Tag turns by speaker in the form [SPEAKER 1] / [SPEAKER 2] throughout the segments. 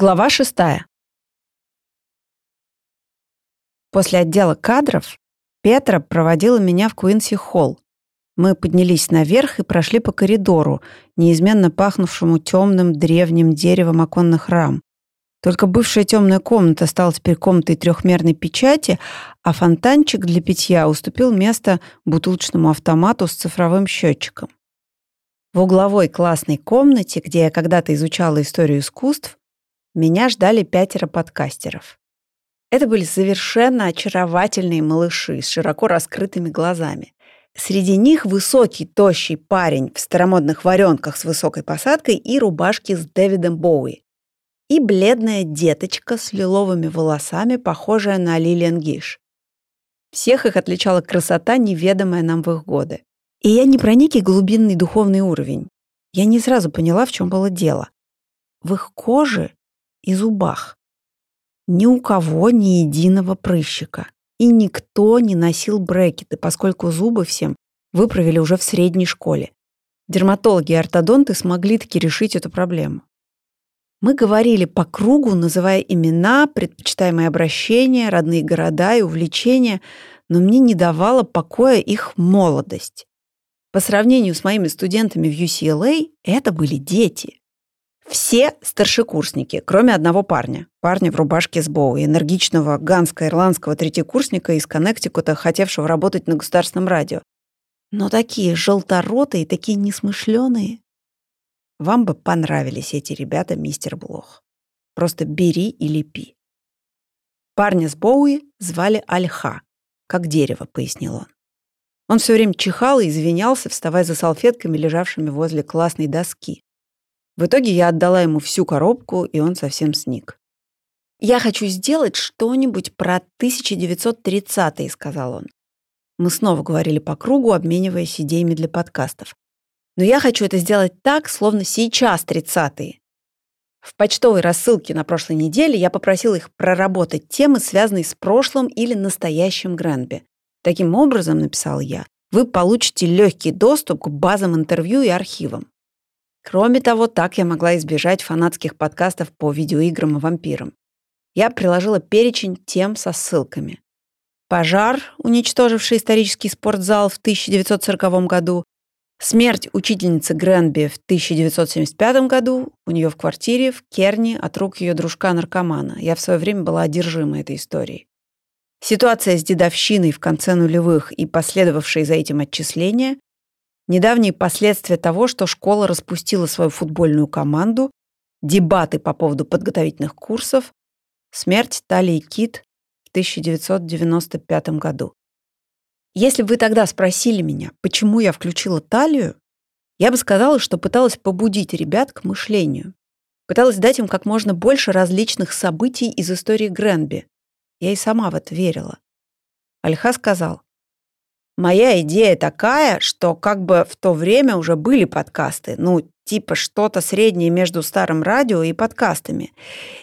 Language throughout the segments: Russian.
[SPEAKER 1] Глава шестая. После отдела кадров Петра проводила меня в Куинси-холл. Мы поднялись наверх и прошли по коридору, неизменно пахнувшему темным древним деревом оконных рам. Только бывшая темная комната стала теперь комнатой трехмерной печати, а фонтанчик для питья уступил место бутылочному автомату с цифровым счетчиком. В угловой классной комнате, где я когда-то изучала историю искусств, меня ждали пятеро подкастеров. Это были совершенно очаровательные малыши с широко раскрытыми глазами. Среди них высокий, тощий парень в старомодных варенках с высокой посадкой и рубашке с Дэвидом Боуи. И бледная деточка с лиловыми волосами, похожая на Лилиан Гиш. Всех их отличала красота, неведомая нам в их годы. И я не про некий глубинный духовный уровень. Я не сразу поняла, в чем было дело. В их коже и зубах. Ни у кого ни единого прыщика. И никто не носил брекеты, поскольку зубы всем выправили уже в средней школе. Дерматологи и ортодонты смогли таки решить эту проблему. Мы говорили по кругу, называя имена, предпочитаемые обращения, родные города и увлечения, но мне не давала покоя их молодость. По сравнению с моими студентами в UCLA, это были дети. Все старшекурсники, кроме одного парня. Парня в рубашке с Боуи, энергичного ганско-ирландского третьекурсника из Коннектикута, хотевшего работать на государственном радио. Но такие желторотые, такие несмышленые. Вам бы понравились эти ребята, мистер Блох. Просто бери и лепи. Парня с Боуи звали Альха, как дерево, пояснил он. Он все время чихал и извинялся, вставая за салфетками, лежавшими возле классной доски. В итоге я отдала ему всю коробку, и он совсем сник. «Я хочу сделать что-нибудь про 1930-е», — сказал он. Мы снова говорили по кругу, обмениваясь идеями для подкастов. «Но я хочу это сделать так, словно сейчас 30-е». В почтовой рассылке на прошлой неделе я попросила их проработать темы, связанные с прошлым или настоящим Гренби. Таким образом, написал я, вы получите легкий доступ к базам интервью и архивам. Кроме того, так я могла избежать фанатских подкастов по видеоиграм и вампирам. Я приложила перечень тем со ссылками. Пожар, уничтоживший исторический спортзал в 1940 году, смерть учительницы Гренби в 1975 году, у нее в квартире в Керни от рук ее дружка-наркомана. Я в свое время была одержима этой историей. Ситуация с дедовщиной в конце нулевых и последовавшие за этим отчисления, недавние последствия того, что школа распустила свою футбольную команду, дебаты по поводу подготовительных курсов, смерть Талии Кит в 1995 году. Если бы вы тогда спросили меня, почему я включила талию, я бы сказала, что пыталась побудить ребят к мышлению. Пыталась дать им как можно больше различных событий из истории Гренби. Я и сама в это верила. Альха сказал, Моя идея такая, что как бы в то время уже были подкасты, ну, типа что-то среднее между старым радио и подкастами.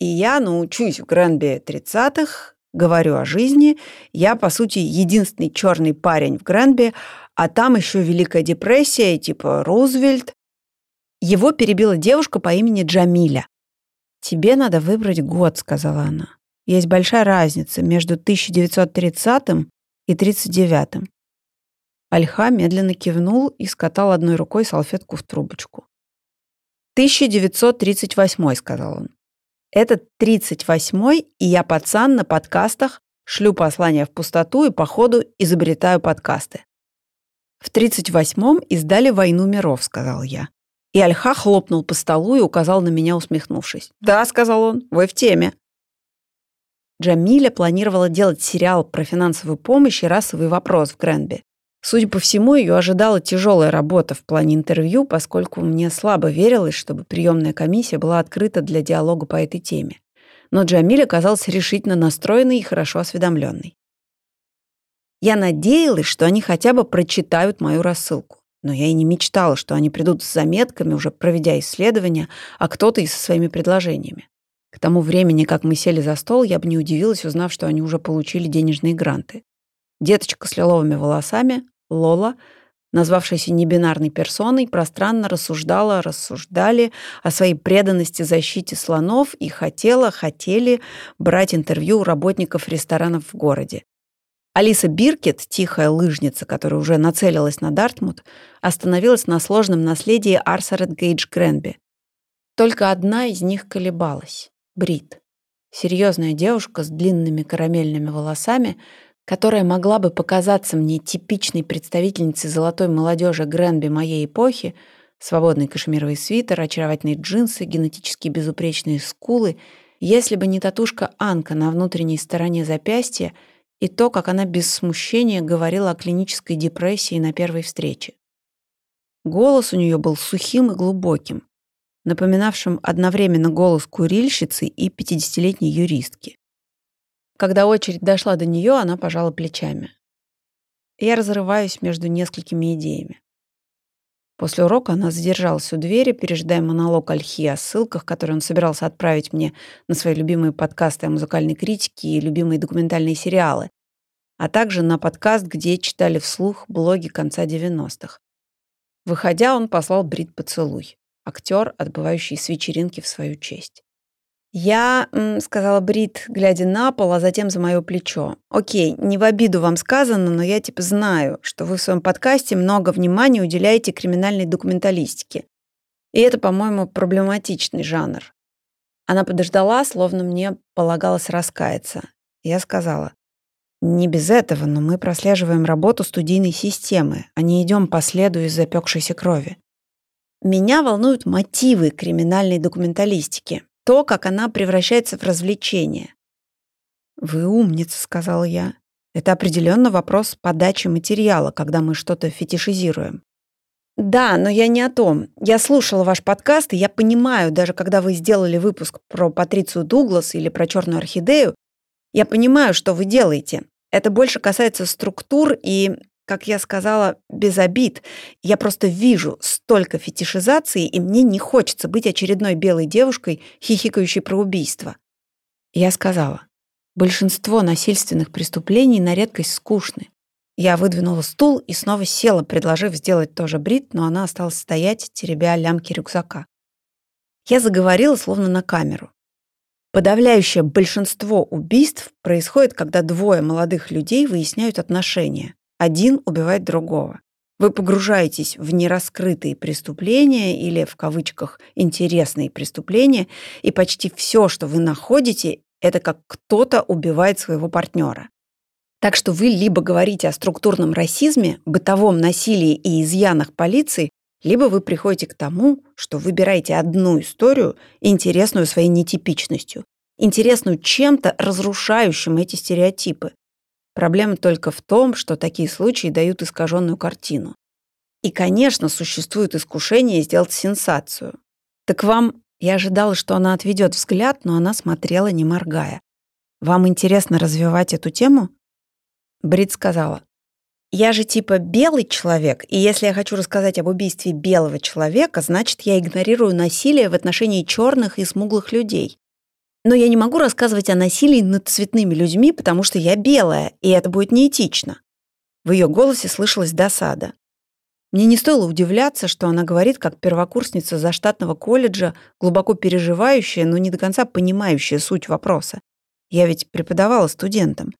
[SPEAKER 1] И я научусь в Гренби 30-х, говорю о жизни. Я, по сути, единственный черный парень в Гренби, а там еще Великая депрессия, типа Рузвельт. Его перебила девушка по имени Джамиля. «Тебе надо выбрать год», — сказала она. «Есть большая разница между 1930 и 39 Альха медленно кивнул и скатал одной рукой салфетку в трубочку. «1938», — сказал он. «Это 38-й, и я пацан на подкастах, шлю послания в пустоту и по ходу изобретаю подкасты». «В 38-м издали «Войну миров», — сказал я. И Альха хлопнул по столу и указал на меня, усмехнувшись. «Да», — сказал он, — «вы в теме». Джамиля планировала делать сериал про финансовую помощь и расовый вопрос в Гренби. Судя по всему, ее ожидала тяжелая работа в плане интервью, поскольку мне слабо верилось, чтобы приемная комиссия была открыта для диалога по этой теме. Но Джамиль оказался решительно настроенный и хорошо осведомленный. Я надеялась, что они хотя бы прочитают мою рассылку. Но я и не мечтала, что они придут с заметками, уже проведя исследования, а кто-то и со своими предложениями. К тому времени, как мы сели за стол, я бы не удивилась, узнав, что они уже получили денежные гранты. Деточка с лиловыми волосами, Лола назвавшаяся небинарной персоной, пространно рассуждала, рассуждали о своей преданности защите слонов и хотела, хотели брать интервью у работников ресторанов в городе. Алиса Биркет, тихая лыжница, которая уже нацелилась на Дартмут, остановилась на сложном наследии Арсарет Гейдж Гренби. Только одна из них колебалась — Брит. Серьезная девушка с длинными карамельными волосами, которая могла бы показаться мне типичной представительницей золотой молодежи Гренби моей эпохи, свободный кашемировый свитер, очаровательные джинсы, генетически безупречные скулы, если бы не татушка Анка на внутренней стороне запястья и то, как она без смущения говорила о клинической депрессии на первой встрече. Голос у нее был сухим и глубоким, напоминавшим одновременно голос курильщицы и 50-летней юристки. Когда очередь дошла до нее, она пожала плечами. Я разрываюсь между несколькими идеями. После урока она задержалась у двери, пережидая монолог Альхи о ссылках, которые он собирался отправить мне на свои любимые подкасты о музыкальной критике и любимые документальные сериалы, а также на подкаст, где читали вслух блоги конца 90-х. Выходя, он послал Брит поцелуй. Актер, отбывающий с вечеринки в свою честь. «Я», — сказала Брит, глядя на пол, а затем за мое плечо. «Окей, не в обиду вам сказано, но я типа знаю, что вы в своем подкасте много внимания уделяете криминальной документалистике. И это, по-моему, проблематичный жанр». Она подождала, словно мне полагалось раскаяться. Я сказала, «Не без этого, но мы прослеживаем работу студийной системы, а не идем по следу из запекшейся крови. Меня волнуют мотивы криминальной документалистики, то, как она превращается в развлечение. «Вы умница», — сказала я. «Это определенно вопрос подачи материала, когда мы что-то фетишизируем». «Да, но я не о том. Я слушала ваш подкаст, и я понимаю, даже когда вы сделали выпуск про Патрицию Дуглас или про черную орхидею, я понимаю, что вы делаете. Это больше касается структур и как я сказала, без обид. Я просто вижу столько фетишизации, и мне не хочется быть очередной белой девушкой, хихикающей про убийство. Я сказала, большинство насильственных преступлений на редкость скучны. Я выдвинула стул и снова села, предложив сделать тоже брит, но она осталась стоять, теребя лямки рюкзака. Я заговорила словно на камеру. Подавляющее большинство убийств происходит, когда двое молодых людей выясняют отношения. Один убивает другого. Вы погружаетесь в нераскрытые преступления или, в кавычках, интересные преступления, и почти все, что вы находите, это как кто-то убивает своего партнера. Так что вы либо говорите о структурном расизме, бытовом насилии и изъянах полиции, либо вы приходите к тому, что выбираете одну историю, интересную своей нетипичностью, интересную чем-то, разрушающим эти стереотипы, Проблема только в том, что такие случаи дают искаженную картину. И, конечно, существует искушение сделать сенсацию. Так вам... Я ожидала, что она отведет взгляд, но она смотрела, не моргая. «Вам интересно развивать эту тему?» Брит сказала. «Я же типа белый человек, и если я хочу рассказать об убийстве белого человека, значит, я игнорирую насилие в отношении черных и смуглых людей. Но я не могу рассказывать о насилии над цветными людьми, потому что я белая, и это будет неэтично. В ее голосе слышалась досада. Мне не стоило удивляться, что она говорит как первокурсница заштатного колледжа, глубоко переживающая, но не до конца понимающая суть вопроса. Я ведь преподавала студентам.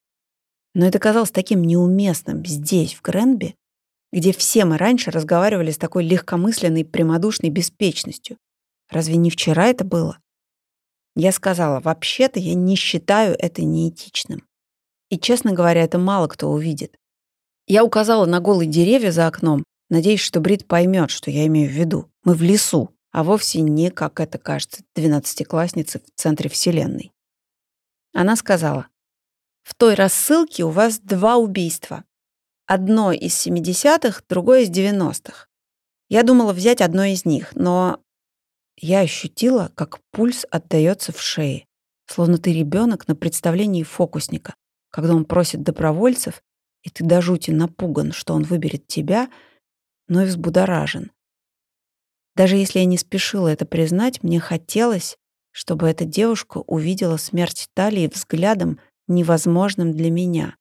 [SPEAKER 1] Но это казалось таким неуместным здесь, в Гренби, где все мы раньше разговаривали с такой легкомысленной, прямодушной беспечностью. Разве не вчера это было? Я сказала, вообще-то я не считаю это неэтичным. И, честно говоря, это мало кто увидит. Я указала на голые деревья за окном, надеясь, что Брит поймет, что я имею в виду. Мы в лесу, а вовсе не, как это кажется, двенадцатиклассницы в центре Вселенной. Она сказала, «В той рассылке у вас два убийства. Одно из 70-х, другое из 90-х. Я думала взять одно из них, но я ощутила, как пульс отдается в шее, словно ты ребенок на представлении фокусника, когда он просит добровольцев, и ты до жути напуган, что он выберет тебя, но и взбудоражен. Даже если я не спешила это признать, мне хотелось, чтобы эта девушка увидела смерть Талии взглядом, невозможным для меня.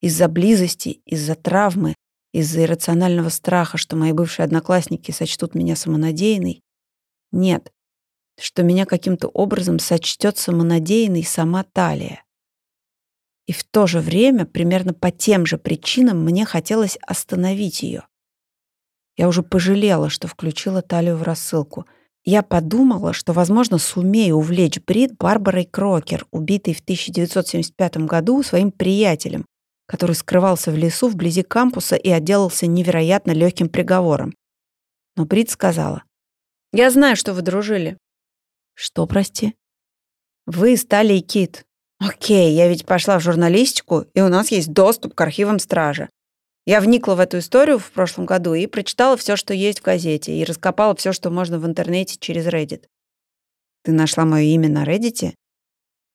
[SPEAKER 1] Из-за близости, из-за травмы, Из-за иррационального страха, что мои бывшие одноклассники сочтут меня самонадеянной? Нет, что меня каким-то образом сочтет самонадеянной сама Талия. И в то же время, примерно по тем же причинам, мне хотелось остановить ее. Я уже пожалела, что включила Талию в рассылку. Я подумала, что, возможно, сумею увлечь Брит Барбарой Крокер, убитой в 1975 году своим приятелем, который скрывался в лесу вблизи кампуса и отделался невероятно легким приговором. Но Брит сказала, «Я знаю, что вы дружили». «Что, прости?» «Вы стали и Кит. Окей, я ведь пошла в журналистику, и у нас есть доступ к архивам стражи. Я вникла в эту историю в прошлом году и прочитала все, что есть в газете, и раскопала все, что можно в интернете через Reddit. Ты нашла мое имя на Reddit?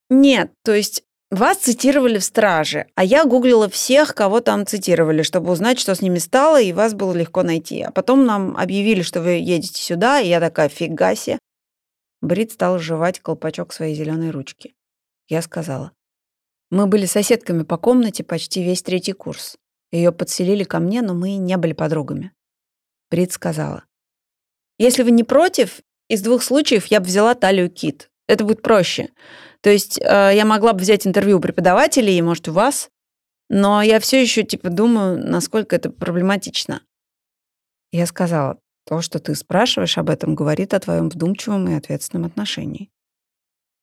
[SPEAKER 1] Нет, то есть вас цитировали в «Страже», а я гуглила всех, кого там цитировали, чтобы узнать, что с ними стало, и вас было легко найти. А потом нам объявили, что вы едете сюда, и я такая, фига себе. Брит стал жевать колпачок своей зеленой ручки. Я сказала. Мы были соседками по комнате почти весь третий курс. Ее подселили ко мне, но мы не были подругами. Брит сказала. Если вы не против, из двух случаев я бы взяла талию Кит. Это будет проще. То есть э, я могла бы взять интервью у преподавателей, может, у вас, но я все еще типа думаю, насколько это проблематично. Я сказала, то, что ты спрашиваешь об этом, говорит о твоем вдумчивом и ответственном отношении.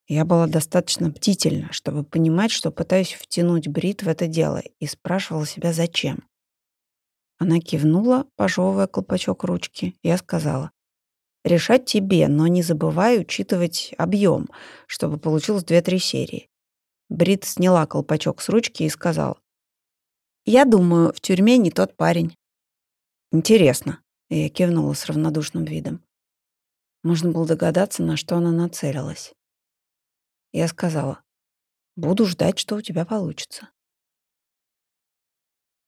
[SPEAKER 1] Я была достаточно бдительна, чтобы понимать, что пытаюсь втянуть Брит в это дело, и спрашивала себя, зачем. Она кивнула, пожевывая колпачок ручки. Я сказала, Решать тебе, но не забывай учитывать объем, чтобы получилось две-три серии. Брит сняла колпачок с ручки и сказала. «Я думаю, в тюрьме не тот парень». «Интересно», — я кивнула с равнодушным видом. Можно было догадаться, на что она нацелилась. Я сказала, «Буду ждать, что у тебя получится».